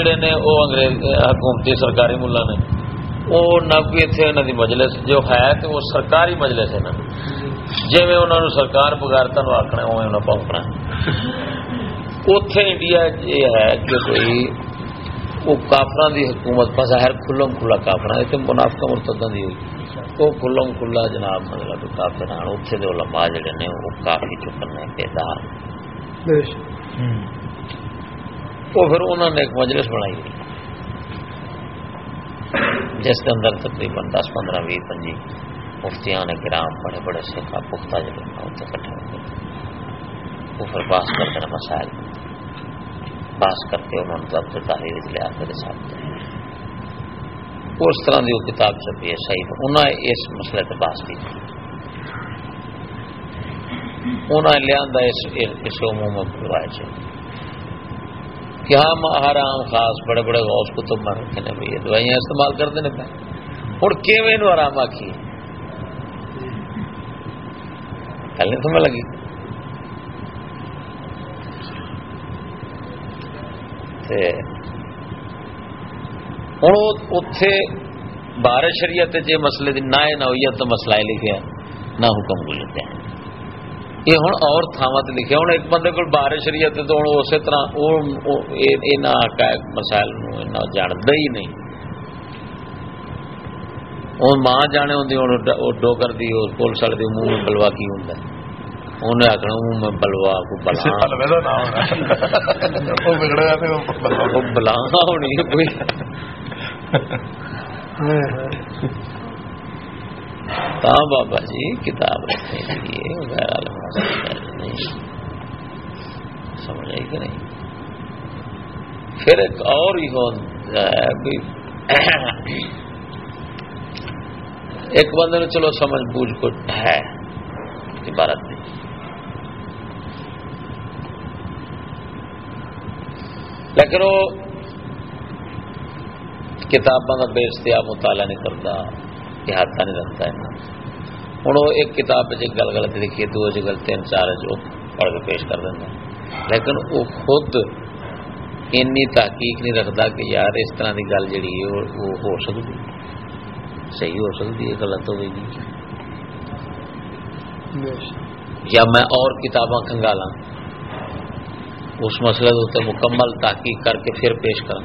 جڑے نے وہ انگریز حکومتی سرکاری ملا نے وہ نہ کوئی اتنے انہوں کی مجلس جو ہے تو وہ سرکاری مجلس ہے نا۔ جی۔ انہوں نے سرکار بغیرتا آخنا اوے انہیں پونکنا اتے انڈیا یہ ہے کہ کوئی وہ کافر دی حکومت بظاہر کھلم کھلا کافر ہے تو منافقہ مرتدہ دی ہوئی۔ وہ کھلم کھلا جناب مطلب کافر ہیں اتنے دے علماء جڑے نے وہ کافی چکن نے بیدار وہ پھر انہوں نے ایک مجلس بنائی۔ ہوئی جس کے اندر تقریباً دس، پندرہ بھی پنجی مفتیاں نے گرام بڑے بڑے سکھا، پختہ جڑے اتنے کٹھے ہو گئے وہ پھر باس کرتے ہیں مسائل۔ باس کر کے انہوں نے ضبط تحریر لیا کر ساتھ اس طرح کی وہ کتاب چھپی ہے، صحیح انہوں نے اس مسئلے سے باس کی۔ انہوں نے لیا اس کسی عموم روایت سے۔ کہ ہم حرام خاص بڑے بڑے غوث کتب میں رکھے نے بھائی دوائیاں استعمال کرتے ہیں ہوں کیون آرام آخی پہلے سمجھ لگی۔ ہوں اتے بار شریعت جی مسئلے کی نہ نوعیت مسئلہ لکھا نہ حکم گزرتے ہیں۔ یہ ہوں اور تھاوا لکھے ہوں ایک بندے کو بار شریعت تو ہوں اسی طرح حقائق مسائل جانتا ہی نہیں۔ ہوں ماں جانے ہوں ڈوگر کی پولیس والے منہ میں بلوا کی ہوں انہیں آخنا منہ میں بلوا کو بلا بلا ہونی کوئی تا بابا جی کتاب رکھنے کے لیے وغیرہ سمجھ آئی کہ نہیں؟ پھر ایک اور ہی ہوتا ہے ایک بندے نے چلو سمجھ بوجھ کو ہے، عبارت نہیں۔ لیکن وہ کتابوں کا بے اشتہار مطالعہ نہیں کرتا، احاطہ نہیں رکھتا ہے ہوں وہ ایک کتاب گل غلط لکھی دو گل تین چار پڑھ کے پیش کر دینا لیکن وہ خود اینی تحقیق نہیں رکھتا کہ یار اس طرح کی گل جی وہ ہو سکتی صحیح ہو سکتی ہے غلط ہو گئی یا میں اور کتاباں کنگالا اس مسئلے کے مکمل تحقیق کر کے پھر پیش کرا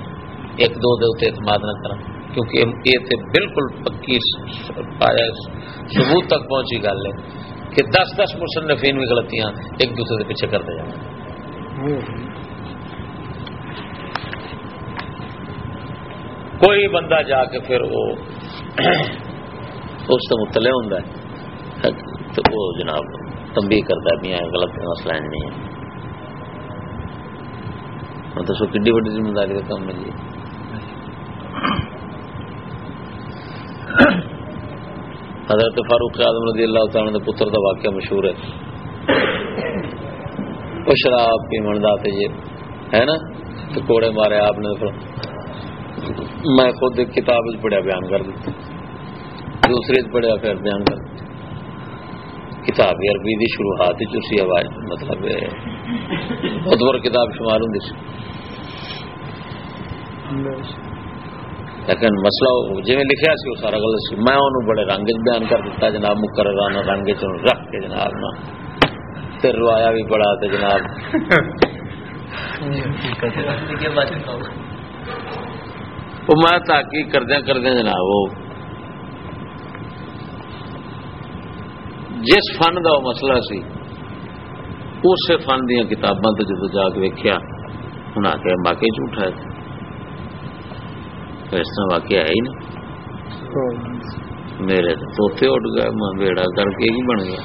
ایک دو دے اعتماد نہ کرا کیونکہ یہ تو بالکل پکی پایا ثبوت تک پہنچی گل ہے کہ دس دس مصنفین بھی غلطیاں ایک دوسرے کے پیچھے کرتے جانا۔ کوئی بندہ جا کے پھر وہ اس سے مطلع ہوں تو وہ جناب تمبی کرتا ہے میاں غلط مسئلہ نہیں ہے مطلب سو کڈی وڈی ذمہ داری کا کام ہے جی۔ حضرت فاروق اعظم رضی اللہ تعالیٰ کے پتر کا واقعہ مشہور ہے۔ وہ شراب پیمن دا ہے نا؟ تو کوڑے مارے آپ نے میں خود ایک کتاب پڑھیا، بیان کر دیتا دوسری پڑھیا، پھر بیان کر دیتا کتاب عربی دی شروعات اسی آواز مطلب بہت بڑا کتاب شمار ہوں لیکن مسئلہ جی لکھا سی وہ سارا غلط سی۔ میں انہوں بڑے رنگ بیان کر دیتا جناب مقررانہ رنگ رکھ کے جناب نا۔ پھر روایا بھی بڑا تو جناب۔ وہ میں تحقیق کردیا کردیا جناب وہ جس فن کا وہ مسئلہ سی اس فن دیا کتاباں تو جدو جا کے ویکیا انہیں آ کے باقی جھوٹا ہے۔ اس طرح واقعہ ہے ہی نہیں۔ میرے توتے اٹھ گئے میں بیڑا کر کے ہی بن گیا۔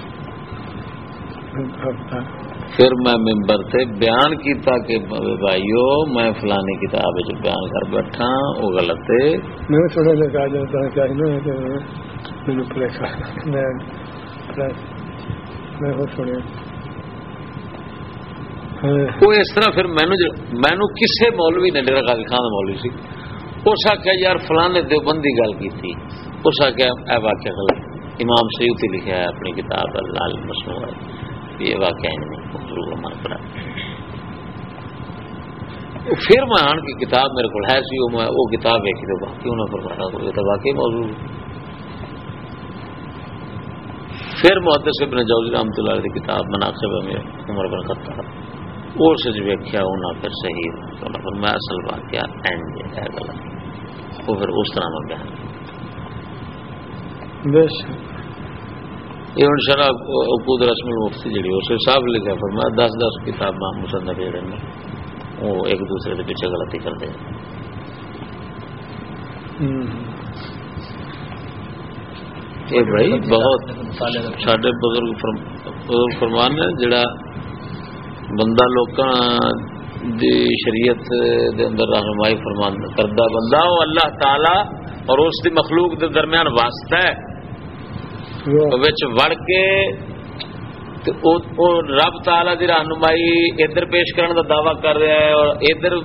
پھر میں ممبر سے بیان کیتا کہ بھائیو میں فلانی کتاب بیان کر بیٹھا وہ غلط ہے۔ میں تھوڑا لگا جاتا چاہیے وہ اس طرح پھر مینو کسے مولوی نے ڈیرا غازی خان مولوی سی اس آخیا یار فلانے دیوبندی گل کی اس آخیا اے واقعہ غلط امام سیوتی لکھا ہے اپنی کتاب لال مصنوع یہ واقعہ نہیں مخلوق پڑا پھر میں آن کی کتاب میرے کو ہے سی میں وہ کتاب ویکھی تو باقی انہوں نے فرمایا تو یہ تو واقعی موضوع پھر محدث ابن جوزی رحمۃ اللہ علیہ کی کتاب مناقب میں عمر بن خطاب۔ اور سے جو ویکھیا انہاں پھر صحیح انہاں فرمایا اصل واقعہ اینڈ ہے غلط۔ وہ پھر اس طرح میں بیان بے شک۔ یہ ہوں شرح عقود رسم المفتی جڑی اس حساب لکھا فرمایا دس دس کتاب ماں مصنف جڑے نے وہ ایک دوسرے کے پیچھے غلطی کرتے ہیں۔ ہم۔ یہ بھائی بہت سڈے بزرگ فرم- بزرگ فرمان ہے جڑا بندہ لوکاں دی شریعت دے اندر رہنمائی فرمان کردہ بندہ وہ اللہ تعالی اور اس دی مخلوق دے درمیان واسطہ ہے۔ وچ وڑ کے تے او- او رب تعالی دی رہنمائی ادھر پیش کرنے دا دعویٰ کر رہا ہے اور ادھر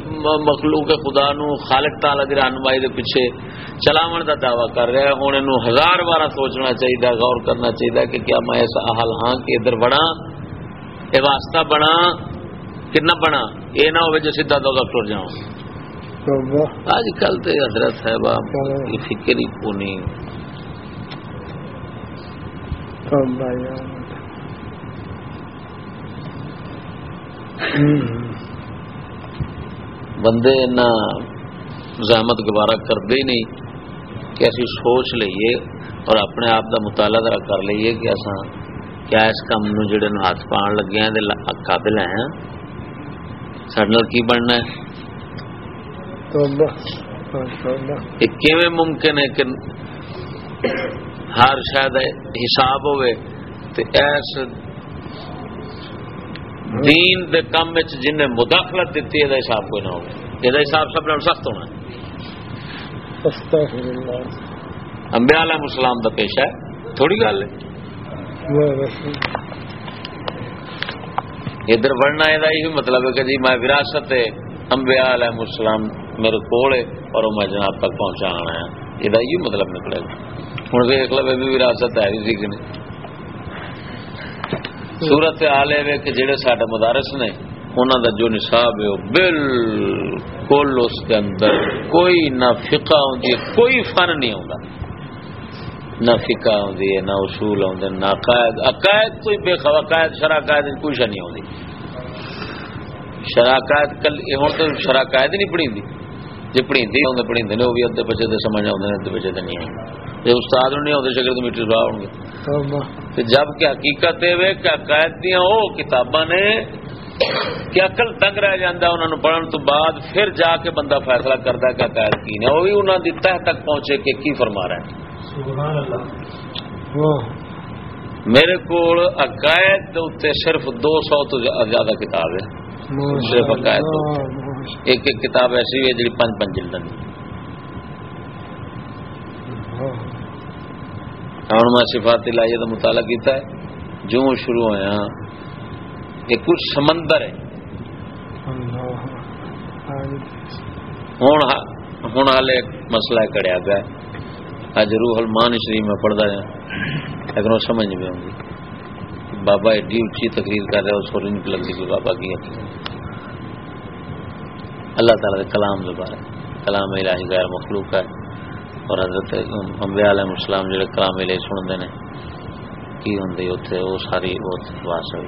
مخلوق خدا نو خالق تعالی دی رہنمائی دے پیچھے چلاون دا دعویٰ کر رہا ہے۔ ہن اینو ہزار بار سوچنا چاہیے غور کرنا چاہیے کہ کیا میں اس حال ہاں کہ ادھر بڑا اے واسطہ بنا کہ نہ بنا یہ نہ ہوئے جو سیدھا دو ٹر جاؤں توبہ آج کل تے حضرت صاحب یہ فکر ہی کونی۔ بندے نہ زحمت گوارا کرتے ہی نہیں کہ اسی سوچ لئیے اور اپنے آپ کا مطالعہ ذرا کر لئیے کہ اصا کیا اس کام نو جڑے نو ہاتھ پان لگے ہیں دے قابل ہیں؟ سڈے کی بننا ہے؟ یہ کیویں ممکن ہے کہ ہر شاید حساب ہوئے تے ایس دین دے کام وچ جن نے مداخلت دیتی ہے حساب کوئی نہ ہو یہ حساب سب نال سخت ہونا ہے۔ استغفر اللہ۔ انبیاء علیہ السلام دا پیشہ ہے۔ تھوڑی گل ہے۔ ادھر بڑھنا یہ مطلب ہے کہ جی میں وراثت ہے، انبیاء علیہ السلام میرے کول ہے اور میں جناب تک پہنچانا ہے۔ یہ یہی مطلب نکلے گا۔ ہوں دیکھ لو بھی وراثت ہے ہی کہ نہیں۔ صورت حال ہے کہ جڑے سارے مدارس نے انہوں دا جو نصاب ہے، وہ بالکل اس کے اندر کوئی نہ فقہ ہوتی ہے کوئی فن نہیں ہوتا نہ فقہ ہوتی ہے نہ اصول ہوتے نہ عقائد۔ عقائد کوئی بے خبر عقائد شرح عقائد کوئی شہ نہیں ہوتی شرح عقائد کل ہوں تو شرح عقائد ہی نہیں پڑھی جی پڑھی ہوں پڑھی وہ بھی ادھے بچے تو سمجھ آتے ہیں ادھے بچے تو نہیں آتے جی استاد نہیں آتے شکر تو میٹر صاحب ہوں گے۔ جبکہ حقیقت یہ کہ عقائد دیا وہ کتاباں نے کہ عقل تنگ رہ جاتا انہوں نے پڑھن تو بعد پھر جا کے بندہ فیصلہ کرتا ہے کہ عقائد کی نے۔ وہ بھی انہوں نے تہ تک پہنچے کہ کی فرما رہا ہے۔ میرے کو عقائد دے اتنے صرف دو سو تو زیادہ کتاب ہے. صرف عقائد ایک ایک کتاب ایسی ہے جی پانچ پانچ جلد ہوں میں صفات لائیے تو مطالعہ کیتا ہے. جو شروع ہوا یہ کچھ سمندر ہے. ہوں ہوں ہال ایک مسئلہ کڑیا گیا اج روح المان شریف میں پڑھتا ہے۔ لیکن وہ سمجھ نہیں آؤں گی بابا ایڈی اچھی تقریر کر رہا ہے، اس کو نہیں لگتی کہ بابا کی عقیدت اللہ تعالیٰ کے کلام کے بارے۔ کلام الہی غیر مخلوق ہے۔ اور حضرت انبیاء علیہ السلام جڑے کلام الہی سنتے ہیں، کی ہوں اتنے وہ ساری واس ہوئی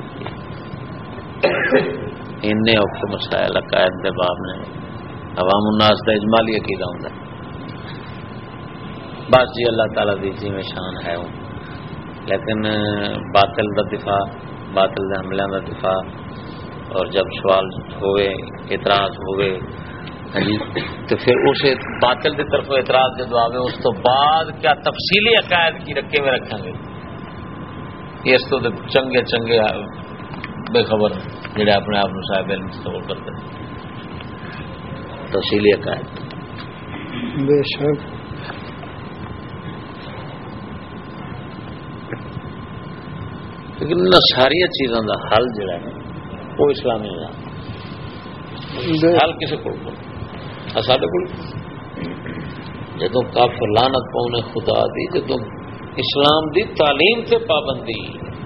این اوکھے مسائل، عقائد کے باب نے۔ عوام الناس کا اجمالی عقیدہ ہوں بس جی اللہ تعالیٰ دی جی میں شان ہے وہ لیکن، باطل کا دفاع، باطل کے حملوں کا دفاع، اور جب سوال ہوئے، اعتراض ہوئے ہاں جی، تو پھر اس باطل کی طرف اعتراض جب آئے اس تو بعد کیا تفصیلی عقائد کی رکھے میں رکھیں گے؟ اس تو چنگے چنگے بے خبر جڑے اپنے آپ صاحب علم تصور کرتے ہیں۔ تفصیلی عقائد۔ بے شک۔ لیکن ان ساری چیزوں کا حل جڑا ہے وہ اسلامی نظام حل کسی کو سارے کو جدو کافر لانت پاؤنے خدا دی جدو اسلام دی تعلیم سے پابندی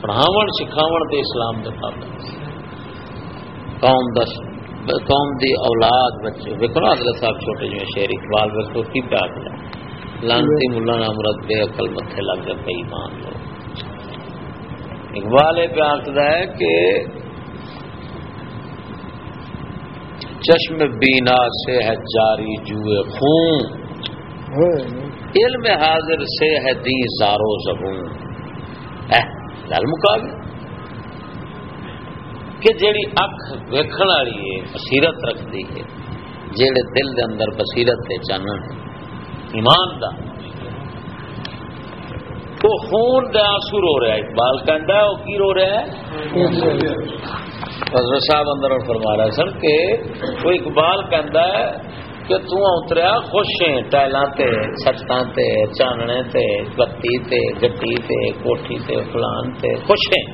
پڑھاو سکھاو دے اسلام دے پابندی قوم دس قوم دی اولاد بچے ویکو نا صاحب چھوٹے جو شیر اقبال ویکو کی پیار لانتی ملا نام رکھ دے عقل متھے لگ گئے کئی مان لو اقبال یہ پیار ہے کہ چشم بینا سے ہے جاری جوئے خون۔ علم حاضر سے ہے دی زارو زبون۔ گل مکا گئی کہ جیڑی اکھ ویکھن والی ہے، بصیرت رکھتی ہے، جیڑے دل دے اندر بصیرت تے چانن ایمان دا۔ وہ خون دے آنسو رو رہا ہے، اقبال کہندا ہے، وہ کی رو رہا ہے؟ حضرت صاحب اندر فرما رہا سن کہ وہ اقبال کہندا ہے کہ تو اتریا، خوش ہیں ٹائلاں تے چھتاں تے، چاننے تے، بتی تے گٹی تے، کوٹھی تے، فلان تے، خوش ہیں۔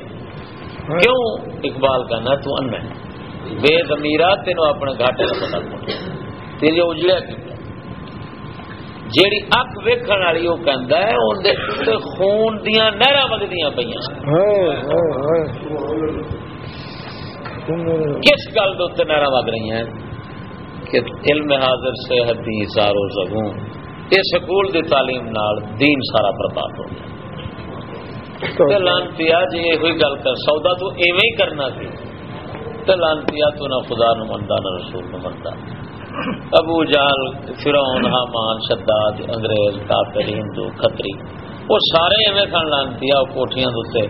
کیوں؟ اقبال کہنا تو ان ہے بے ضمیرہ تینوں اپنے گھاٹے کا پتہ پہنچ تیرے اجڑیا کی؟ جیڑی اک ویکھن والی وہ کہندا ہے اون دے تے خون دیاں نہراں وگدیاں پیاں کس گل دے تے نہراں وگ رہی ہیں؟ کہ علم حاضر سے حدیث سارو زگوں یہ سکول دی تعلیم نال دین سارا برباد ہو گیا۔ لانتی جی یہ گل کر سودا تو ایویں ہی کرنا سی۔ تو لانتی تو نہ خدا نو منتا نہ رسول نو منتا ابو جال فرعون حامان شداد انگریز کافر ہندو کھتری وہ سارے ایویں سن لانتی کوٹیاں دے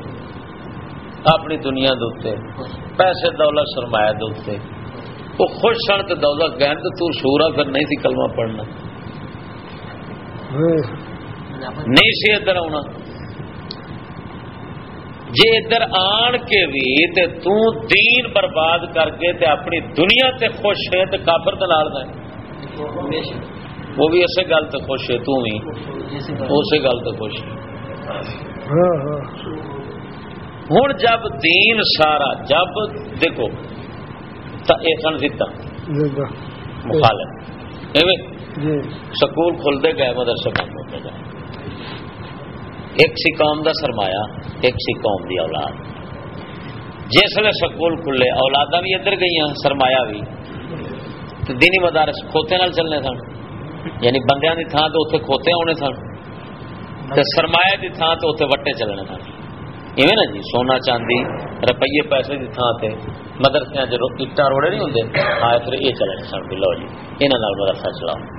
اپنی دنیا دے پیسے دولت سرمایہ دے وہ خوش سن تو دولت گہن تو تو شورا پھر نہیں سی کلمہ پڑھنا۔ نہیں سی ادھر آنا جی ادھر آن کے بھی تے تو دین برباد کر کے تے اپنی دنیا تے خوش ہے تے کافر تے نال دے وہ بھی اسی گل تے خوش ہے تو بھی۔ اسی گل تے خوش ہے ہوں جب دین سارا جب دیکھو مخالف۔ سکول کھلتے گئے مدرسے بند ہوتے گئے۔ ایک سی قوم دا سرمایا ایک سی قوم دی اولاد۔ جسے سکول کھلے اولادا بھی ادھر گئی سرمایا بھی۔ تو دینی مدارس کھوتے نال چلنے سن۔ یعنی بندیاں دی تھان تو اتنے کھوتے ہونے سن۔ سرمایہ دی تھان تو اتنے وٹے چلنے سن۔ ایویں نا جی سونا، چاندی، روپیے، پیسے کی تھان سے مدرسے جو اٹا روڑے نہیں ہوں ہاں آئے پھر یہ چلے سن بھی، لو جی یہاں مدرسہ چلاؤ۔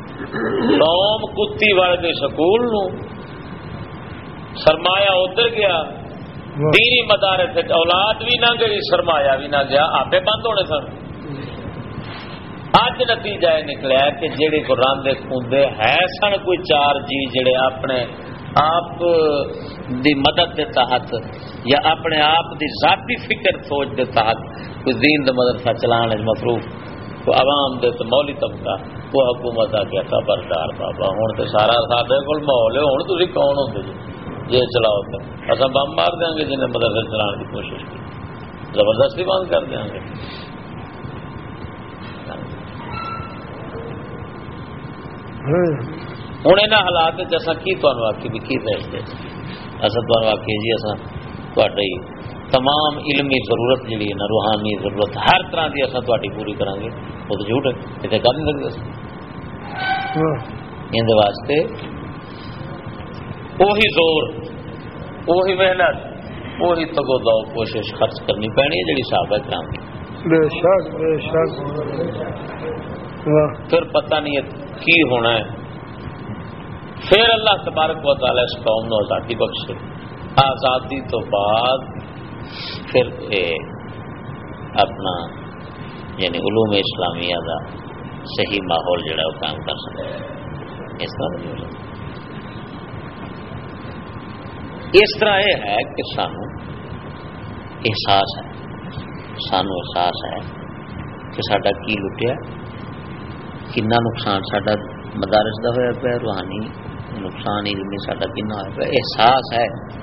قوم کتی والے سکول نو سرمایا ادھر گیا دینی مدارس اولاد بھی نہ گئی سرمایا بھی نہ گیا آپے بند ہونے سن۔ اج نتیجہ یہ نکلیا کہ جہے کو راندے کھوندے ہے سن کوئی چار جی جڑے اپنے آپ دی مدد دے تحت یا اپنے آپ دی ذاتی فکر سوچ دے تحت کوئی دین دے مدرسہ چلانے مصروف تو عوام دے تو مولی طبقہ وہ حکومت آ گیا خبردار بابا ہوں تو سارا سارے کو ماحول ہے ہوں تھی کون ہوتے جی؟ یہ چلاؤ تو اصل بم مار دیں گے جنہیں مدرسے چلانے کی کوشش کی۔ زبردستی بند کر دیں گے۔ ہوں یہاں حالات اصا کی تمہیں آخی بھی کی دے اصل تمہیں آخی جی اصا تھی تمام علمی ضرورت جی ہے نا روحانی ضرورت ہر طرح کی اصا تاری پوری کریں گے وہ تو جھوٹ ہے اتنے کر نہیں سکتے اندر واسطے وہی زور وہی محنت وہی تگو دو کوشش خرچ کرنی پینی ہے جی صاحب ہے کرام پھر پتہ نہیں ہے کی ہونا ہے۔ پھر اللہ تبارک و تعالی اس قوم نو آزادی بخشے۔ آزادی تو بعد پھر اپنا یعنی علوم اسلامیہ دا صحیح ماحول جڑا وہ کام کر سکے۔ اس طرح اس طرح یہ ہے کہ سانو احساس ہے، سانو احساس ہے کہ سڈا کی لٹیا، کنا نقصان سڈا مدارس کا ہوا پیا، روحانی نقصان علمی سا کن ہوا پیا، احساس ہے۔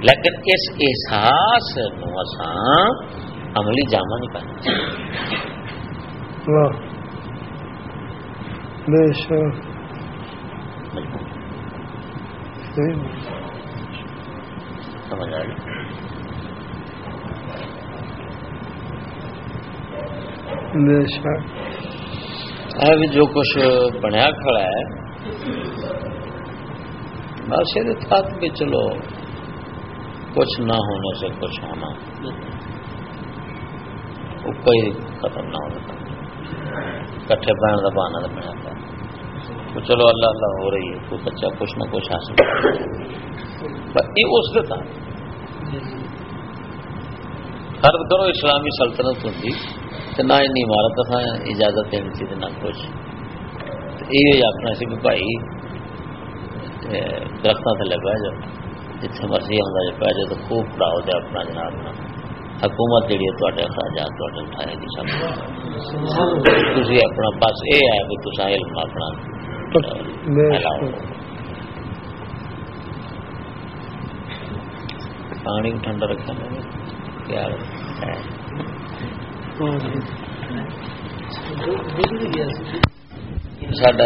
لیکن اس احساس اسان عملی جامع نہیں پہننا بے شک۔ سکتے سمجھ آئے اب جو کچھ بنیا کھڑا ہے بس یہ بھی چلو کچھ نہ ہونے سے کچھ ہونا۔ کوئی ختم نہ ہونا کٹھے بہن کا بہانا تو بنیا تھا۔ تو چلو اللہ اللہ ہو رہی ہے تو بچہ کچھ نہ کچھ حاصل یہ اس تھا۔ ہر کرو اسلامی سلطنت ہوں تو نہ این عمارت تھا اجازت دینی تھی نہ کچھ۔ یہ آخنا سی کہ بھائی درختوں تھلے بہ جاؤ۔ جتنے مرضی آتا جی پہ جاؤ تو خوب پڑھاؤ دے اپنا جناب نہ۔ حکومت جی ہے اخراجات اٹھائے گی سب۔ تھی اپنا بس یہ ہے کہ تصا علم اپنا۔ تک میں پانی ٹھنڈا رکھا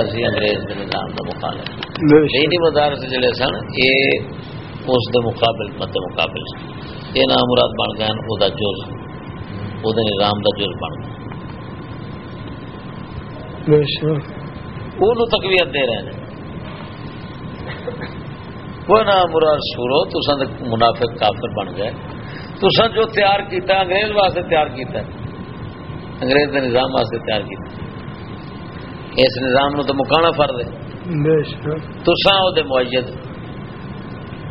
سی انگریز کے نظام کا مقابلہ۔ مدارس جڑے سن یہ اس مقابل مت مقابل یہ نام مراد بن گئے وہ جز۔ وہ نظام کا جز بن گیا وہ تقویت دے رہے ہیں۔ کوئی نہ مراد سورو تساں منافق کافر بن گئے۔ تو تساں جو تیار کیتا انگریز واسطے تیار کیتا انگریز دے نظام واسطے تیار کیتا اس نظام نو تو مکانا فرد ہے۔ تساں او دے معید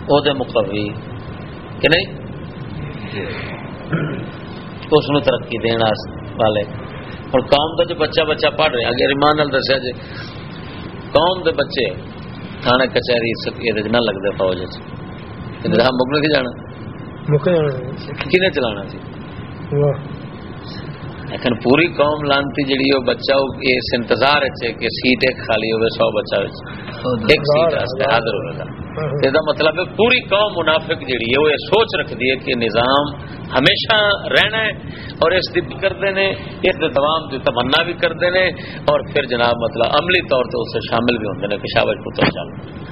او دے مقوی کہ نہیں؟ اس نو ترقی دین والے۔ اور قوم دا جو بچہ بچہ پڑھ رہے ہیں اگر ایمان نال دسیا جی قوم دے بچے؟ تھانے کچہری سب یہ دے نہ لگتے فوج راہ مکن کی جانا؟ مکھنے کی نے جی۔ چلانا سی واہ۔ لیکن پوری قوم لانتی جڑی او بچہ اس انتظار ہے کہ سیٹ ایک خالی ہوے سو بچہ ایک سیٹ حاضر ہوگا یہ مطلب ہے پوری قوم منافق جیڑی ہے وہ یہ سوچ رکھتی ہے کہ نظام ہمیشہ رہنا ہے اور اس کی کر دینے اس دوام کی تمنا بھی کرتے دینے اور پھر جناب مطلب عملی طور تو اسے شامل بھی ہوں ہیں کہ پتر شامل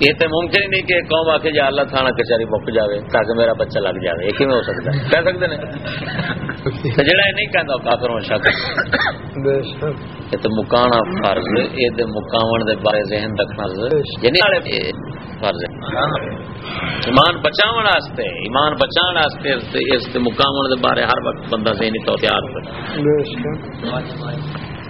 یہ تو ممکن ہی نہیں کہ قوم آ کے جا اللہ تھانا کچہری مک جائے تاکہ میرا بچہ لگ جائے یہ کیوں ہو سکتا ہے۔ کہہ سکتے ہیں؟ جڑا یہ نہیں کہتا کافر ہوں شک۔ یہ تو مکانا فرض یہ دے مکاون دے بارے ذہن رکھنا یعنی فرض ایمان بچاون واسطے ایمان بچاون واسطے اس مقام مکاون دے بارے ہر وقت بندہ ذہنی طور تیار کر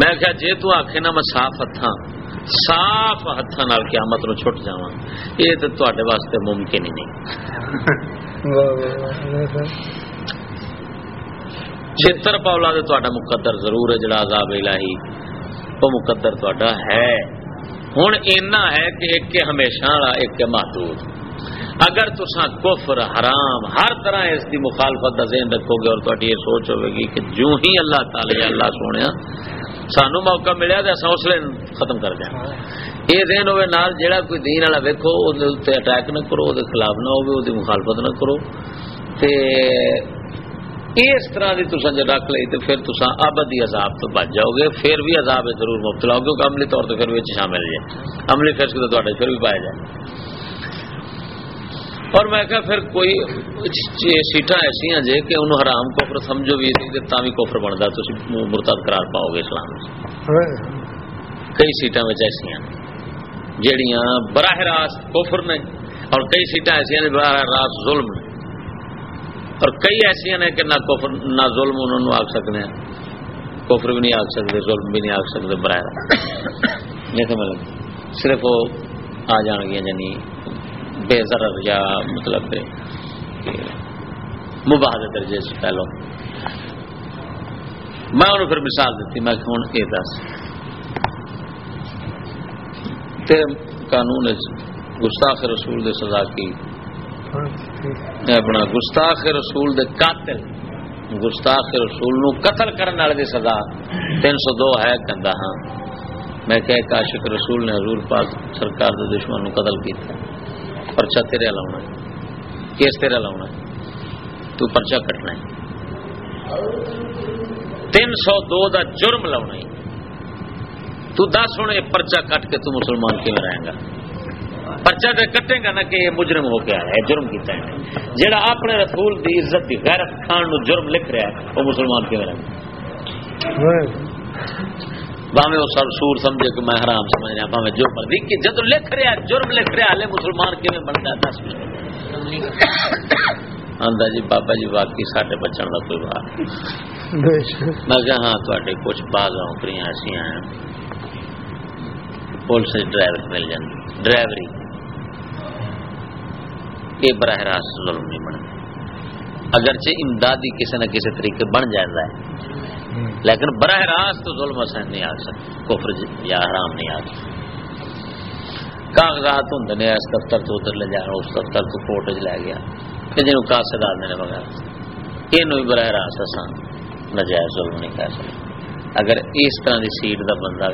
میں کیا جے تو آکھے نا میں صاف ہاتھاں صاف ہاتھاں نال قیامت نو چھٹ جاواں۔ یہ تے تواڈے واسطے ممکن ہی نہیں۔ چتر پولا تے تواڈا مقدر ضرور ہے، جڑا عذاب الہی او مقدر تواڈا ہے۔ ہن اینا ہے کہ ایک کے ہمیشہ والا، ایک کے محدود۔ اگر تساں کفر، حرام، ہر طرح اس دی مخالفت دا ذہن رکھو گے اور تہاڈی یہ سوچ ہوے گی کہ جو ہی اللہ تعالی اللہ سونیا سانو موقع ملیا تو اصا حوصلے ختم کر دیا۔ یہ دین ہوئے نال جہاں کوئی دین والا ویکو اتنے اٹیک نہ کرو وہ خلاف نہ ہو مخالفت نہ کرو۔ اس طرح کی تصا جب رکھ لی تو پھر تسا آبدی عذاب تو بچ جاؤ گے پھر بھی عذاب ضرور مبتلا کیونکہ عملی طور تو بھی شامل جائے عملی فیصلہ تو پھر بھی پایا جائے۔ اور میں کہا پھر کوئی سیٹاں ایسی ہیں جے کہ انہوں حرام کفر سمجھو بھی تھی کہ بھی کفر بندا تو مرتد قرار پاؤ گے اسلام ہاں۔ کئی سیٹاں میں ایسی ہیں جیڑیاں براہ راست کفر نے اور کئی سیٹاں ایسی ہیں براہ راست ظلم نے۔ اور کئی ایسی ہیں کہ نہ کفر نہ ظلم انہوں نے آگ سکتے ہیں۔ کفر بھی نہیں آگ سکتے ظلم بھی نہیں آگ سکتے براہ راست۔ نہیں سمجھ لگا صرف وہ آ جان گیا یعنی بے ضرر یا مطلب مباح دے درجے سے پہلو۔ میں انہوں پھر مثال دیتی میں کہ ہوں یہ دس۔ تیرے قانون گستاخ رسول دے سزا کی۔ ہاں اپنا گستاخ رسول دے قاتل گستاخ رسول نو قتل کرنے والے دی سزا تین سو دو ہے کہندا ہاں۔ میں کہ کاشق رسول نے حضور پاک سرکار دے دشمن نو قتل کیتا۔ پرچہ تیرے لاؤنا ہے۔ کیس تیرے لاؤنا ہے۔ تو پرچہ کٹنا ہے۔ تین سو دو دا جرم لاؤنا ہے۔ تو دس ہوں یہ پرچہ کٹ کے تو مسلمان کیوں رہے گا؟ پرچہ تو کٹے گا نا کہ یہ مجرم ہو کے آیا ہے جرم کیتا ہے۔ جہاں اپنے رسول دی عزت دی غیرت کھان نو جرم لکھ رہا ہے، وہ مسلمان کیوں رہے گا؟ باویں وہ سر سور سمجھے کہ میں حرام سمجھ رہا باویں جو مرضی کہ جد لکھ رہا جرم لکھ رہا ہے مسلمان کیوں بنتا ہے؟ دس آندا جی بابا جی واقعی ساڈے بچن کا کوئی بات میں کہ ہاں تے کچھ بعض نوکریاں ایسا ہیں۔ پولیس ڈرائیور مل جاتی ڈرائیوری۔ یہ براہ راست ظلم نہیں بنتا اگرچہ امدادی کسی نہ کسی طریقے بن جاتا ہے۔ لیکن براہ راست تو ظلم حسین نہیں آ سکتا، کفر یا حرام نہیں آ سکتا۔ کاغذات ہوں نے، اس دفتر تو ادھر لے جانا اس دفتر تو کوٹ چ لے گیا۔ جن کاسے آدھے وغیرہ یہ براہ راست آسان، نجائز ظلم نہیں کہہ سکتے اگر اس طرح دی سیٹ دا بندہ،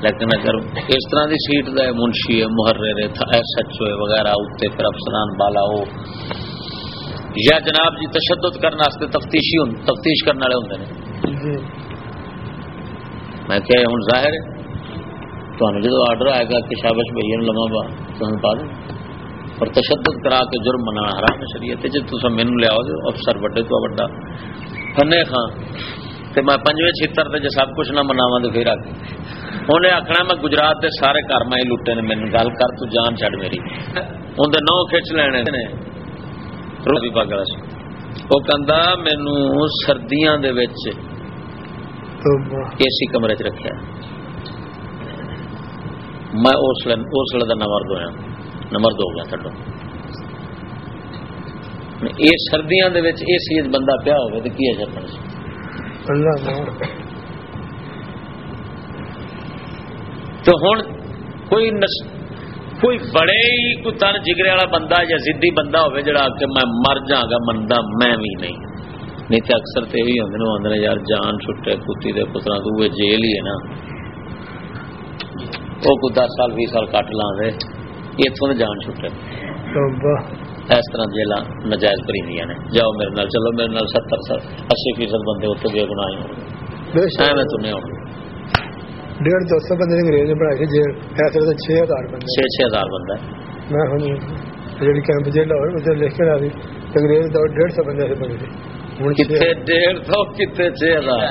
لیکن اگر اس طرح دی سیٹ دا منشی ہے، محرر ہے ایس ایچ او وغیرہ اتنے پھر افسران بالا ہو۔ یا جناب جی تشدد کرنے واسطے تفتیشی ہوں، تفتیش کرنے والے ہوندے نے۔ جی جی۔ میں کہ ہوں ظاہر ہے؟ تمہیں جدو آرڈر آئے گا کہ شابش بھیا نے لما با تمہیں پا دیں۔ اور تشدد کرا کے جرم منانا حرام شریعت جی تم مینو لیا افسر وڈے تو وڈا۔ فنے خان، تے میں پنجویں چھتر تے جے سب کچھ نہ مناواں تے پھر آ انہیں آخنا میں گجرات دے سارے گھر میں ہی لٹے نے مینوں۔ گل کر تو جان چھڑ میری۔ اندر نو کھچ لینے نے۔ روزی پاگلا وہ کہندا مینوں سردیاں دے وچ اے سی کمرے چ رکھیا۔ میں اس لیے کا نمرد ہوا نمرد ہو گیا تھڈو۔ یہ سردیاں اے سی بندہ پیا ہوئے تو کی اثر بن تو ہوں کوئی نس کوئی بڑے ہی کوئی تن جگرے والا بندہ یا زدی بندہ ہوے جڑا کہ میں مر جاگا مندا میں بھی نہیں۔ نہیں تو اکثر تو یہی ہوتے آدھے یار جان چھٹے کتی دے پترا تو وہ جیل ہی ہے نا۔ وہ کوئی دس سال بیس سال کٹ لا دے۔ اتوں تو جان چھٹے۔ اس طرح جیل نجائز بری نے۔ جاؤ میرے نال چلو میرے نال ستر سال اسی فیصد بندے اتنے بے گنا تو نہیں ہونا ڈیڑھ دو سو بندے انگریز نے بنا کے جیل ایسے تو چھ ہزار چھ چھ ہزار بندہ میں ہوں جی کیمپ جیل لاہور ادھر لکھ کے لا دی۔ انگریز دو ڈیڑھ سو بندے بنے تھے۔ کتنے ڈیڑھ سو کتنے چھ ہزار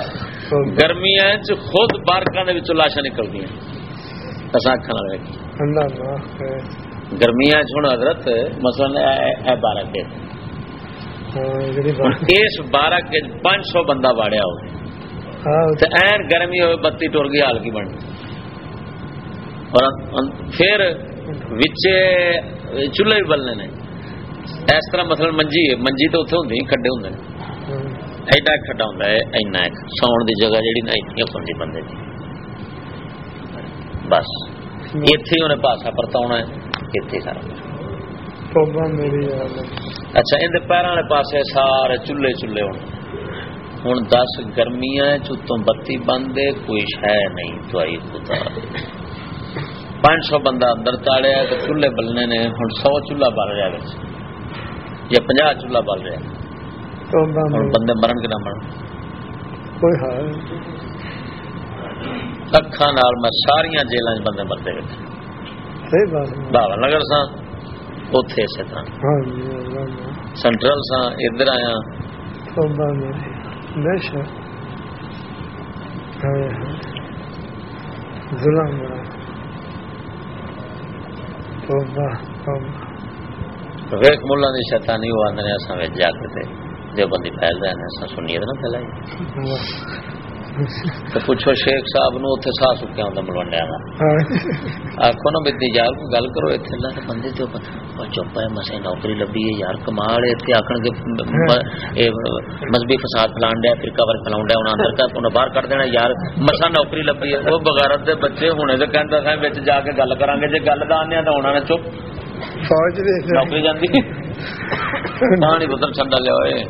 چ خود ویکھی اللہ نہ خیر گرمیاں چ ہن حضرت مثلا بارک بات اس بارک وچ 500 بندہ واڑیا ہو این گرمی ہوئے بتی ٹر گئی حال کی بن اور پھر وچے چولہے بھی بلنے نے اس طرح مثلا منجی منجی تو اتنے کھڈے ہوندے نے ایڈا کھڈا ہوں اینا ساؤن دی جگہ جیڑی نا اتنی ہوتی بندے دی بس اتنے انہیں پاسا پرتا ہونا ہے اتنے سارا اچھا ان پیروں والے پاسے سارے چولہے چولہے ہونے ہوں دس گرمیاں چتوں بتی بند کوئی شہ نہیں تو آئی خدا پانچ سو بندہ اندر تاڑیا تو چولہے بلنے نے ہوں سو چولہا بل رہا یا پناہ چولہا بل رہا بندے مرن کے نہ مرن۔ کوئی حال لکھاں نال میں ساریاں بندے مرتے گئے۔ صحیح بات بابا نگر سا اوتھے اسی ہاں جی، طرح سنٹرل سا ادھر آیا توبہ میری بے شک۔ ظلم توبہ توبہ۔ ویک شیطانی کے تے جو بندی پھیل رہے اساں سنیت نہ پھیلائی تو پوچھو شیخ صاحب نو اتنے سا سکیا ہوں ملوڈیا کا ہاں۔ آخو نا بتی یار گل کرو اتنے اللہ کے بندے تو چپ ہے مسے نوکری لبھی ہے یار کمال اتنے آخر کے مذہبی فساد فلان ڈیا پھر کور فلاؤ ڈیا انہیں اندر کر انہیں باہر کر دینا یار مسا نوکری لبھی ہے۔ وہ بغیرت دے بچے ہونے تو کہتے ہیں بچ جا کے گل کریں گے جی گل کا آنے تو انہوں نے چپ۔ نوکری جاندی۔ پانی پتر ٹھنڈا لیا ہوئے۔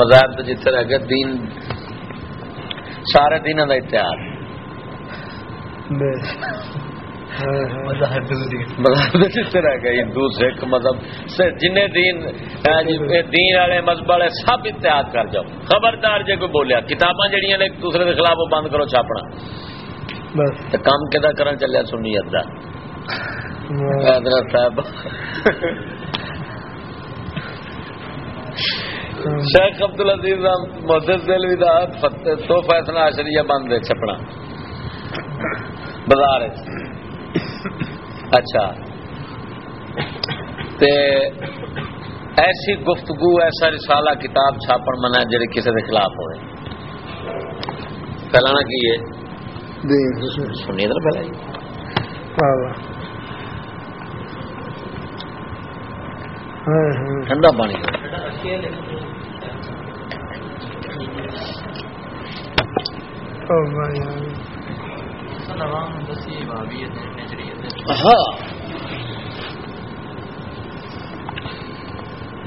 مذاہب تو جتنے رہ گیا دین، سارے دینوں کا اتحاد بے مذہب تو جتنے رہ ہندو سکھ مذہب جن دین دین والے مذہب والے سب اتحاد کر جاؤ خبردار جے کوئی بولیا کتاباں جڑیاں نے ایک دوسرے کے خلاف بند کرو چھاپنا بس کام کدا کرن چلیا سنیت دا واہ، حضرت صاحب شیخ عبد العزیز محدث دلوی دا تو فیصلہ عشریہ بند چھپنا بازار اچھا۔ تے ایسی گفتگو ایسا رسالہ کتاب چھاپن منا جڑے کسی کے خلاف ہوئے۔ پہلانا کی ہے؟ حسن سنیے تو پہلا جی واہ۔ واہ ہاں ٹھنڈا پانی۔ توبہ یار ہاں۔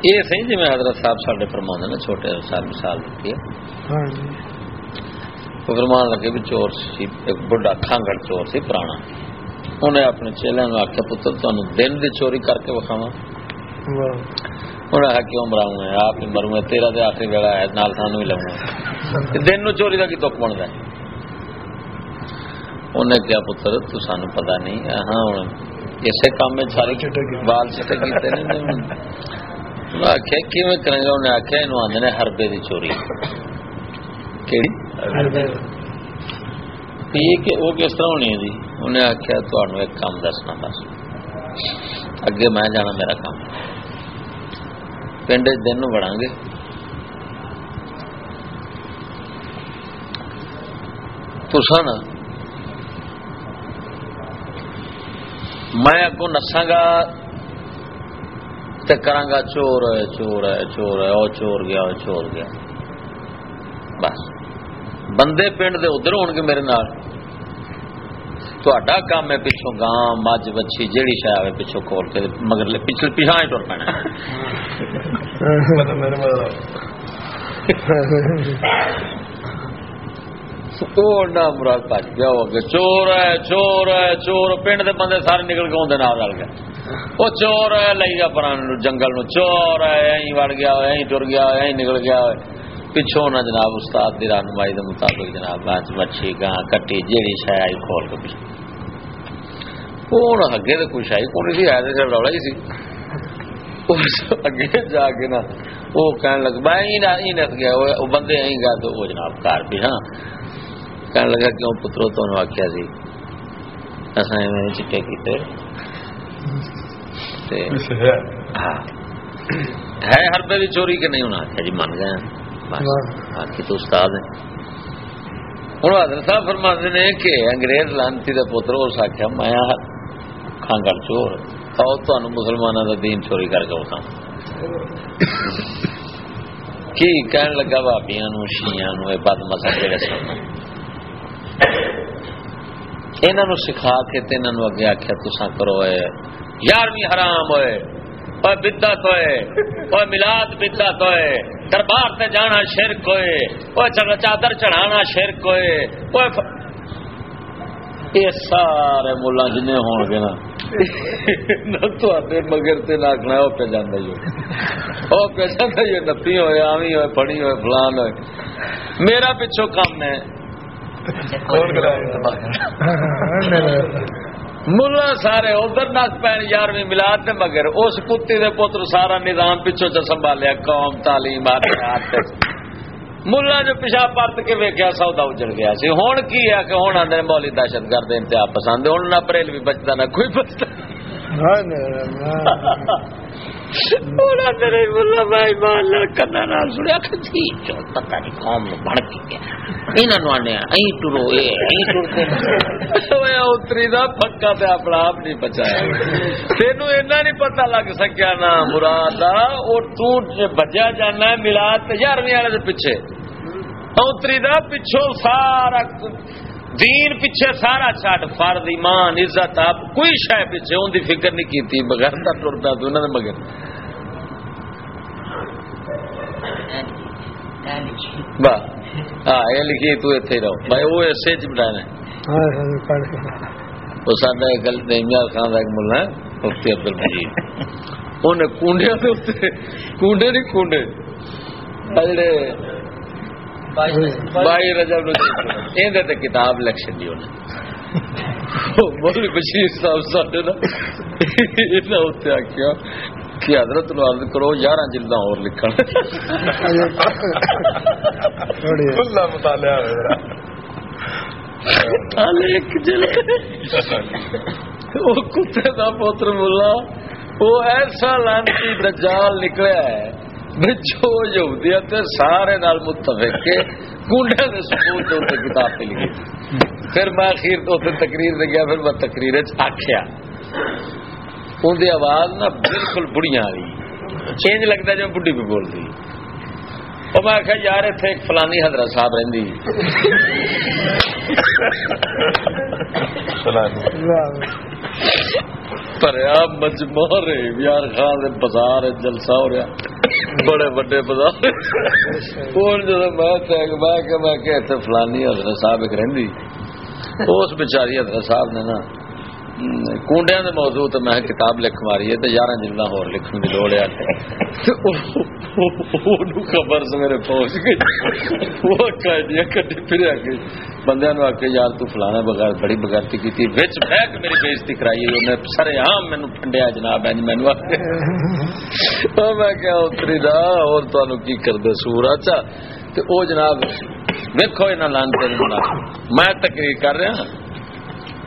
یہ سی جی میں حضرت صاحب سارے فرما نے چھوٹے سال مثال دیتی ہے۔ ہاں جی۔ وہ فرمان لگے بھی چور سی ایک بڑا کھانگڑ چور سی پرانا۔ انہیں اپنے چیلے آخیا پتر تمہیں دن دی چوری کر کے وکھاوا انہیں آخیا کیوں مراؤں آپ ہی مروں گا تیرا تو آخری ویلا ہے نال سانو ہی گا دن نو چوری کا کی تک بنتا ہے؟ انہیں کیا پتر تو سانو پتا نہیں۔ ہاں اسے کام میں سارے بال چٹے کیتے نے آخیا کیون کریں گا انہیں آخیا یہ آدھے نے ہربے کی چوری۔ کہ وہ کس طرح ہونی ہے جی؟ انہیں آخیا تمہیں ایک کام دسنا بس۔ اگے میں جانا میرا کام۔ پنڈ دن بڑا گے۔ تسا نا میں اگوں نساں گا تے کراں گا چور ہے چور ہے چور ہے او چور گیا او چور گیا۔ بس۔ بندے پنڈ دے ادھر ہون گے میرے نال۔ تہاڈا کام ہے پچھوں گاں مجھ بچھی جیڑی شے آوے پچھوں کھول کے مگر پچھلے پیچھے ہی ٹر پینا۔ وہ نہ مراد پچ گیا ہو گیا چور ہے چور ہے چور پنڈ دے بندے سارے نکل کے اوندے نال رل گئے وہ چور ہے لئی گیا پرانے جنگل نو چور ہے ایں وڑ گیا ہوئے ایں ٹر گیا ہوئے ایں نکل گیا ہوئے پچھوں نہ جناب استاد دی رہنمائی دے مطابق جناب بانچ مچھی گاں کٹی جیڑی شے آئی کھول کے پیچھے ہوں اگے تو کچھ آئی کون سی آیا تو رولا ہی سی اس اگے جا کے نا وہ کہنے لگ میں ہی نہ ہی نس گیا وہ بندے آئی گیا تو وہ جناب کار بھی ہاں کہنے لگا کیوں پترو تو آخیا سی اصا ایویں چٹے کیتے تے ہاں ہے ہر پہ چوری کے نہیں ہونا آخیا جی من گئے باقی تو استاد ہیں ہوں حضرت صاحب فرماتے نے کہ انگریز لانتی کا پتر اس آخیا میں کھانگڑ چور آؤ تمہیں مسلمانوں کا دین چوری کر کے بتاؤں کی کہن لگا بھابیاں شیاں بد مسا جڑے سن انہوں نے سکھا کے تے انہوں نے اگے آخیا تسا کرو اے، یارویں حرام ہوئے اور بدت ہوئے اور ملاد بدت ہوئے، دربار تے جانا شرک ہوئے اور چادر چڑھانا شرک ہوئے اوے ف... یہ سارے ملا جن ہون گے نا۔ تے مگر تے ناکنا وہ پہ جانا ہی۔ وہ پہ جانا ہی نپی ہوئے آوی ہوئے پڑی ہوئے، فلان ہوئے۔ میرا پچھو کام ہے۔ ملا سارے ادھر نس پین یارویں ملاد نے مگر اس کتی دے پتر سارا نظام پچھو چ سنبھالیا قوم تعلیم ملا جو پیشاب پرت کے ویکیا سودا اجڑ گیا سی۔ ہوں کی ہے کہ ہوں آدھے مولی دہشت گرد انتہا پسند۔ ہوں نہ بریل بھی بچتا نہ کوئی بچتا بولا نہیں بچایا نہیں لگ سکیا نا مراد بجا جانا ملا تجارویں والے پیچھے اوتری دا پیچھو سارا دین پیچھے سارا چھٹ فرد ایمان عزت آپ کوئی شہ پیچھے ان کی فکر نہیں کی بغیر ٹرتا تو انہوں نے مگر۔ ہاں یہ لکھی تو اتنے رہو۔ بھائی وہ ایسے چ بنانا ہاں ہاں وہ سارا گل خان کا ایک ملا ہے مفتی عبد المجید انہیں اتنے کونڈے نہیں کونڈے۔ جڑے بائی رجب نو تے کتاب انہیں مولوی بشیر صاحب نا انہاں آخیا کہ حضرت نو عرض کرو یارہ جلداں اور لکھن۔ مطالعہ ایک جلد وہ کتے دا پوتر ملا وہ ایسا لانتی دجال نکلیا ہے۔ بھی جو یہودیت ہے سارے نال متفق کے گونڈے دے سکول تے اوتے کتاب پہ لکھی پھر میں اخیر تو اوتے تقریر دے گیا پھر میں تقریر وچ آکھیا ان دی آواز نا بالکل بڑیاں آ رہی چینج لگتا جو بڈھی بھی بول رہی اور میں آخیا یار اتنے ایک فلانی حضرت صاحب رہی پر مجمع یار خان بازار جلسہ ہو رہا بڑے بڑے بازار۔ ہوں جب میں تیگ بہ کے میں کہ اتنے فلانی حضرت صاحب ایک رہی اس بچاری حضرت صاحب نے نا کونڈیا کے موضوع تو میں کتاب لکھ ماری ہے تو یارہ جلدا ہو لکھن کی لوڑ ہے خبر سویرے پہنچ گئی وہ کٹی پھر گئی بندے آ کے یار تو فلانا بغیر بڑی بغیرتی کی بچ بہ کے میری بےزتی کرائی انہیں سارے عام مینو پنڈیا جناب ہے مینو آ کے میں کیا اتری دا اور تمہیں کی کرتے سور اچھا تو وہ جناب دیکھو یہاں لانتے میں تقریر کر رہا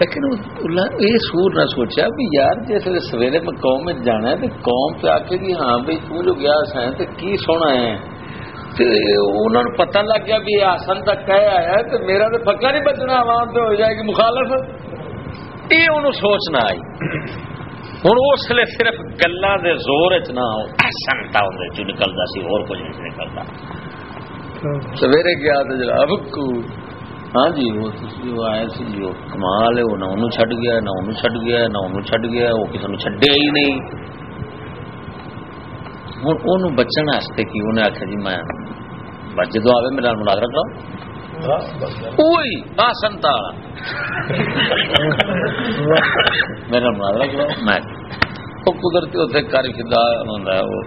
لیکن یہ سور نہ سوچا بھی یار جس سویرے میں قوم میں جانا ہے تو قوم پہ آ کے کہ ہاں بھائی تو جو گیا سائیں تو کی سونا ہے؟ انہوں نے پتہ لگ گیا بھی آسن تک کہہ آیا تو میرا تو پکا نہیں بچنا عوام پہ ہو جائے گی مخالف۔ یہ انہوں سوچنا آئی۔ ہوں اس لیے صرف گلا دے زور چ نہ آسن تھا اندر چ نکلتا سی اور کچھ نہیں نکلتا۔ سویرے گیا تو جناب ہاں جی وہ آئے سی جی وہ کمال ہے، وہ نہ انہوں چھڈ گیا، نہ انہوں چھڈ گیا، نہ انہوں چھڈ گیا، وہ کسی نے چھڈیا ہی نہیں۔ ہوں، وہ بچن واسطے کی انہیں آخیا جی میں بس جدو آئے میرا مناظرہ کرا وہی آسن تا میرا مناظرہ کرا میں وہ قدرتی اتنے کاری فدا ہوتا ہے، وہ۔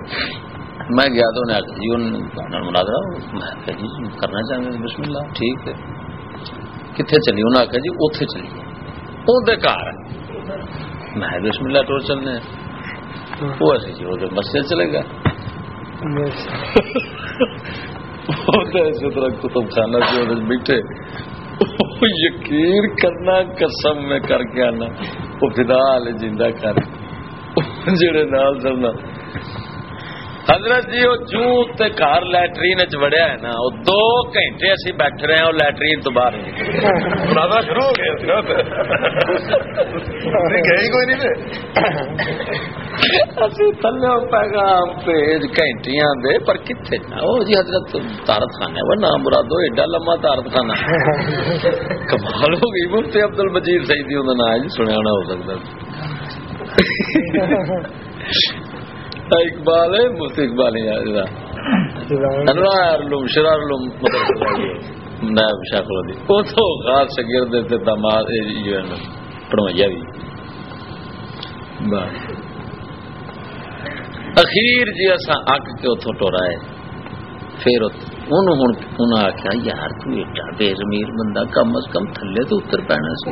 میں گیا تو انہیں آخیا جی انہوں مناظرہ میں آخیا جی کرنا چاہیں بسم اللہ۔ ٹھیک ہے۔ کتنے چلی؟ انہیں آخیا جی اتے چلیے اندر گھر میں بسم اللہ ٹور چلنے وہ ایسی جی وہ مسجد چلے گا کتب خانہ سے بیٹھے۔ یقین کرنا قسم میں کر کے آنا۔ وہ فدا جیندہ کر۔ جڑے نال چلنا حضرت جی وہ جوں تے گھر لٹرین چ وڑیا ہے نا وہ دو گھنٹے اسی بیٹھ رہے ہیں وہ لٹرین تو باہر مناظرہ شروع ہو گیا گئی کوئی نہیں تھلے پیغام پیج گھنٹیاں دے پر کتنے وہ جی حضرت تارت خانہ وہ نام مرادو ایڈا لما تارت خانہ کمال ہو گئی مفتی عبد المجید سیدی انہوں نے آج سنیا نہ ہو سکتا۔ اقبال ہے، مفتی اقبال ہی انوار علوم، شرار علوم نائب شاکل دی وہ تو خاص شگرد تھے داماد پڑھویا بھی۔ اخیر جی اصا اک کے اتوں ٹورائے پھر انہوں ہوں انہیں آخیا یار، تو ایڈا بے زمیر بندہ کم از کم تھلے تو اتر پینا سی۔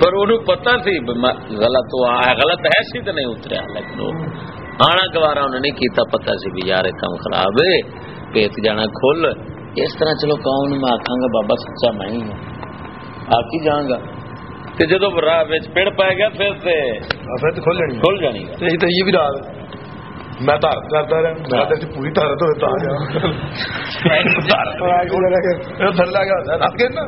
پر انہوں پتا سی غلط ہے غلط ہے سی تو نہیں اتریا لیکن آنا گوارا انہوں نے کیتا پتا سی بھی یار کم خراب ہے پیت جانا کھل۔ اس طرح چلو کون میں آخا گا بابا سچا میں ہی آپ جاؤں گا؟ تے جدو راہ پیڑ پائے گا پھر تے پھر تو کھل جانی جانی گا تو یہ بھی راہ میں تارت کرتا رہا ہاں۔ میرا تو پوری تارت ہوئے تار گیا تھلا گیا نا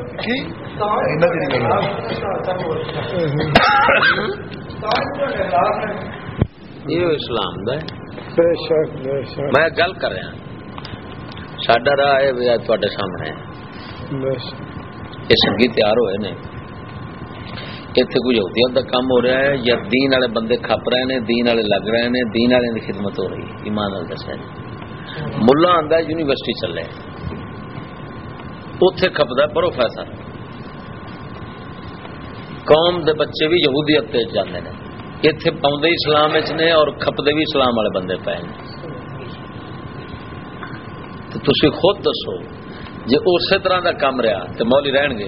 لگا کے ਇਹ ਥੱਲੇ ਆ ਗਿਆ ਰੱਖ ਕੇ ਨਾ ਕੀ ਇਹਨਾਂ ਦੀ ਨਹੀਂ ਗੱਲ یہ اسلام دا ہے بے شک بے شک میں گل کر رہا ساڈا راہ ہے بھی اج تواڈے سامنے ہے بے شک یہ سنگی تیار ہوئے نے اتنے کوئی یہودیت کا کام ہو رہا ہے یا دین والے بندے کھپ رہے ہیں دین والے لگ رہے ہیں دین والے کی خدمت ہو رہی ہے ایمان وال دسیا جی ملا آندا ہے یونیورسٹی چلے اتے کھپتا پروفیسر قوم دے بچے بھی یہودیت تے جاندے نے۔ اتنے پاؤندے اسلام وچ نے اور کھپتے بھی اسلام والے بندے پے نے تو تسی خود دسو جے اسی طرح دا کام رہا تو مولی رہن گے۔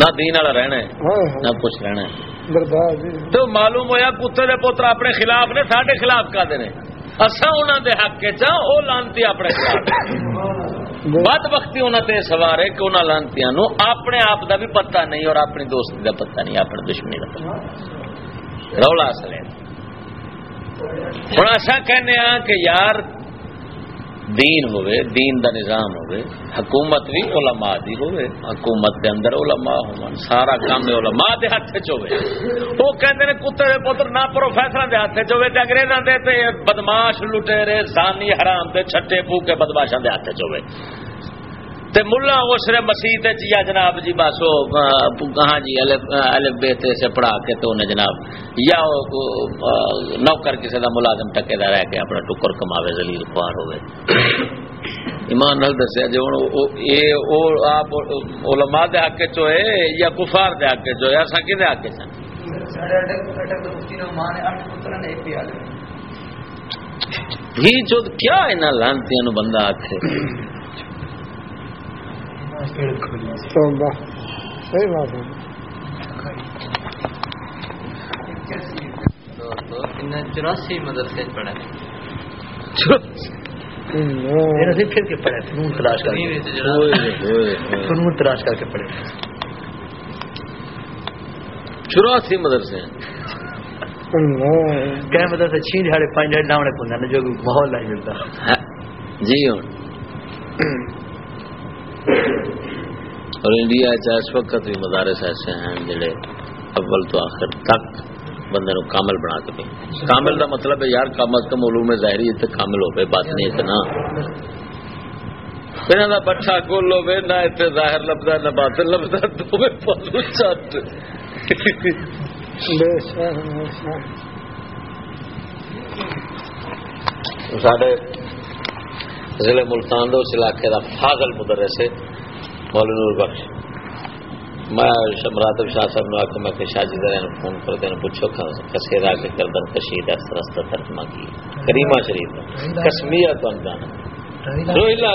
نہ دین والا رہنا ہے ہاں نہ ہاں کچھ رہنا ہے۔ تو معلوم ہوا کتے دے پوتر اپنے خلاف نے ساڈے خلاف کا دے اصا انہوں دے حق کے چاہ وہ لانتی اپنے خلاف۔ بد وقتی انہوں تے سوار ہے کہ انہوں لانتیاں نو اپنے آپ دا بھی پتہ نہیں اور اپنی دوستی دا پتہ نہیں، اپنے دشمنی دا پتہ رولا اصل ہے ہوں اصا کہنے ہاں کہ یار دین ہوئے، دین دا نظام ہوئے، حکومت بھی علماء دی ہوئے، حکومت دے اندر علماء ہون، سارا کام علماء دے ہاتھ وچ ہوئے۔ وہ کہندے نے کتے دے پتر نہ پروفیسراں دے ہاتھ وچ ہوئے، تے انگریزاں دے تے بدماش لٹیرے زانی حرام دے چھٹے پھوکے بدماشاں دے ہاتھ وچ ہوئے۔ تے ملا اسرے مسیح یا جناب جی بس وہ ہاں جی الف بے تے سے پڑھا کے تو انہیں جناب یا نوکر کسی دا ملازم ٹکے دا رہ کے اپنا ٹکر کماوے ذلیل خوار ہوئے ایمان نال دسیا جی ہوں یہ آپ علماء دے حق چو ہے یا کفار دے حق چو ہے ایسا کہ حق چ بھی جو کیا انہاں لانتیاں نو بندہ آکھے؟ توبہ صحیح بات ہے۔ چوراسی مدرسے پڑھا اللہ پھر کے پڑھے فنون تلاش کر کے۔ فنون تلاش کر کے پڑھے چوراسی مدرسے کہ مدرسے پانچ پڑھنا جو ماحول نہیں ملتا جی ہوں اور انڈیا اس وقت بھی مدارس ایسے ہیں جڑے اول تو آخر تک بندے نو کامل بنا کے دیں۔ کامل دا مطلب ہے یار کم از کم علوم ظاہری تے کامل ہوے بات نہیں اتنا۔ انہاں دا بٹھا گول ہوے نہ تے ظاہر لبدا نہ باطن لبدا دوے پاسو چٹ۔ بے شک بے شک ساڈے ضلع ملتان دے اس علاقے دا فاضل مدرس ہے مولوی نور بخش۔ میں شمراتب شاہ صاحب نے آخر میں کہ شاہ جی ذرا فون کر دینا پوچھو کسے را کے گردن کشید اس رستہ ترجمہ کی۔ کریمہ شریف۔ کشمیر تو جانا۔ جا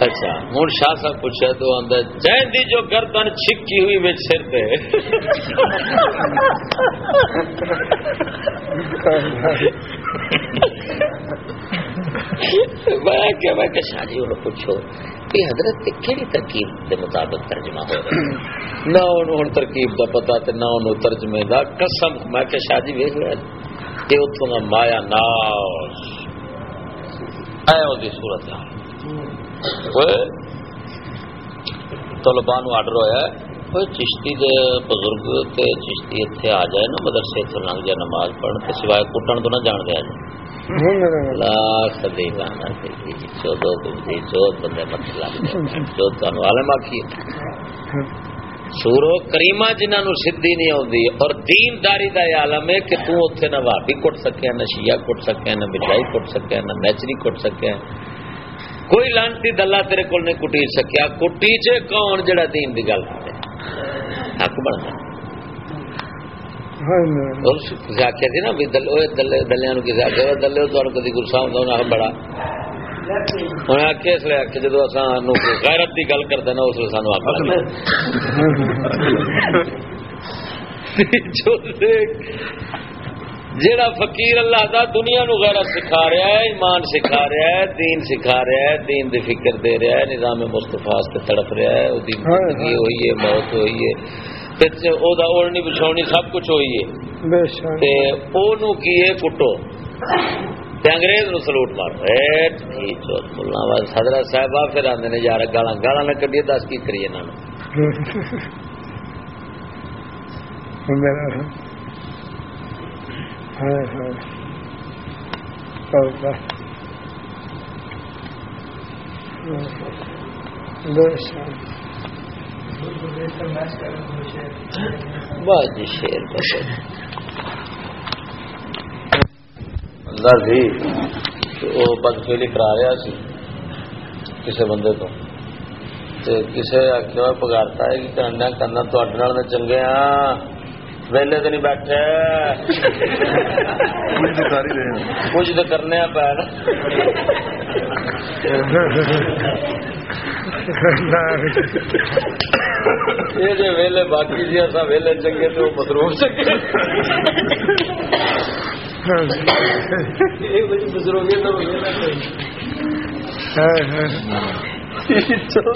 اچھا ہوں شاہ صاحب پوچھا تو اندر جین دی جو گردن چھکی ہوئی میں سر پہ میں کہ میں کہ شاہ جی، انہوں پوچھو کہ حضرت ترکیب دے مطابق ترجمہ ہو رہا نہ انہوں ترکیب دا تے نہ انہوں ترجمے دا، قسم، میں کہ شاہ جی ویکھ جی، مایا ناز۔ اے دی صورت نو ہویا ہے چشتی دے بزرگ تے چشتی اتنے آ جائے نا مدرسے لنگ جائے نماز پڑھ سوائے کٹن تو نہ جان دیا جائے۔ جی، سورو کریما جنہوں نے سدھی نہیں آتی اور دین داری کا آلم ہے کہ تو نہ بھابی کٹ سکیا، نہ شیعہ کٹ سکیا، نہ مٹائی کٹ سکیا، نہ نیچری کٹ سکیا۔ کوئی لانتی دلہ تیرے کو کٹی سکیا۔ کٹی چ کون جڑا دین کی گل کرے؟ حق بننا ہاں، ہاں۔ سیاکھیا نا دلے کدی گسا ہوتا ہاں، بڑا۔ جیڑا فقیر اللہ دا دنیا نو غیرت سکھا رہا ہے ایمان سکھا رہا ہے دین سکھا رہا ہے دین دی فکر دے رہا ہے نظام مصطفیٰ تڑپ رہا ہے وہ ہوئی ہے موت ہوئی ہے۔ اوڑنی بچھونی سب کچھ ہوئی ہے۔ کیے کٹو انگریز نو سلوٹ مارو اے صاحب پھر آندے نے یار گالاں گالاں نہ کڈی دس کی کریے انہاں نو بہت شیر بدفیلی کرا رہا سی کسی بندے تو۔ کسی کسے پگارتا ہے کہ کرنا کرنا تھوڑے میں چنگے ہاں۔ ویلے تو نہیں بیٹھے۔ کچھ تو کرنے پیر یہ جو ویلے باقی جی اصا ویلے چنگے تو مصروف چنگے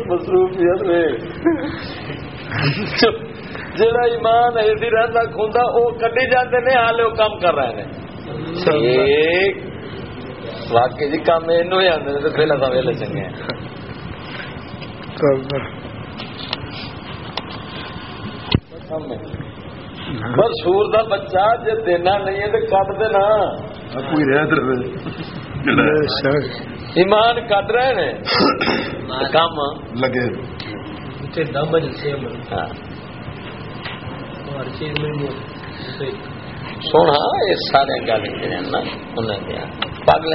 مصروفیت جہاں ایمان ایسی رہتا ہوں وہ کٹی جاتے نے ہال وہ کام کر رہے ہیں واقعی جی کام یہ آدھے تو پہلے تو ویلے چنگے پر سور دا بچہ جی دینا نہیں ہے کٹ دینا۔ ایمان کٹ رہے نے۔ کام لگے۔ ہاں۔ سونا یہ سارے گل کیا انہیں لیا پاگل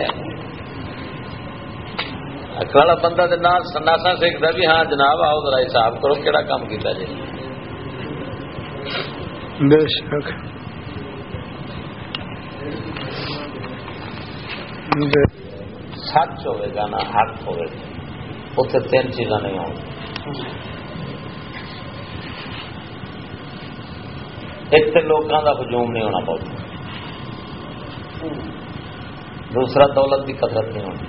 اکڑا بندہ سناسا سیکھتا بھی ہاں جناب آؤ ذرا حساب کرو کہڑا کام کیا جی بے شک۔ سچ ہوئے گا نا حق ہوئے گا۔ اتنے تین چیزاں نہیں ہوں۔ ایک تو لوگوں کا ہجوم نہیں ہونا پڑتا دوسرا دولت کی قدرت نہیں ہونی۔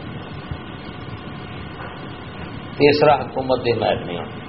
تیسرا حکومت کی حمایت نہیں ہونی۔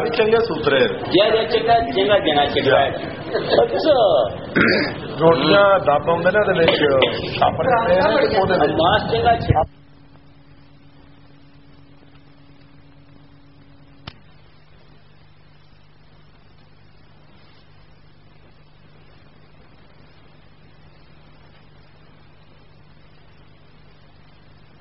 بھی چنگا سوتر یہ چین چاہیے دینا چاہ رہا ہے دباؤ چنگا چل رہا ہے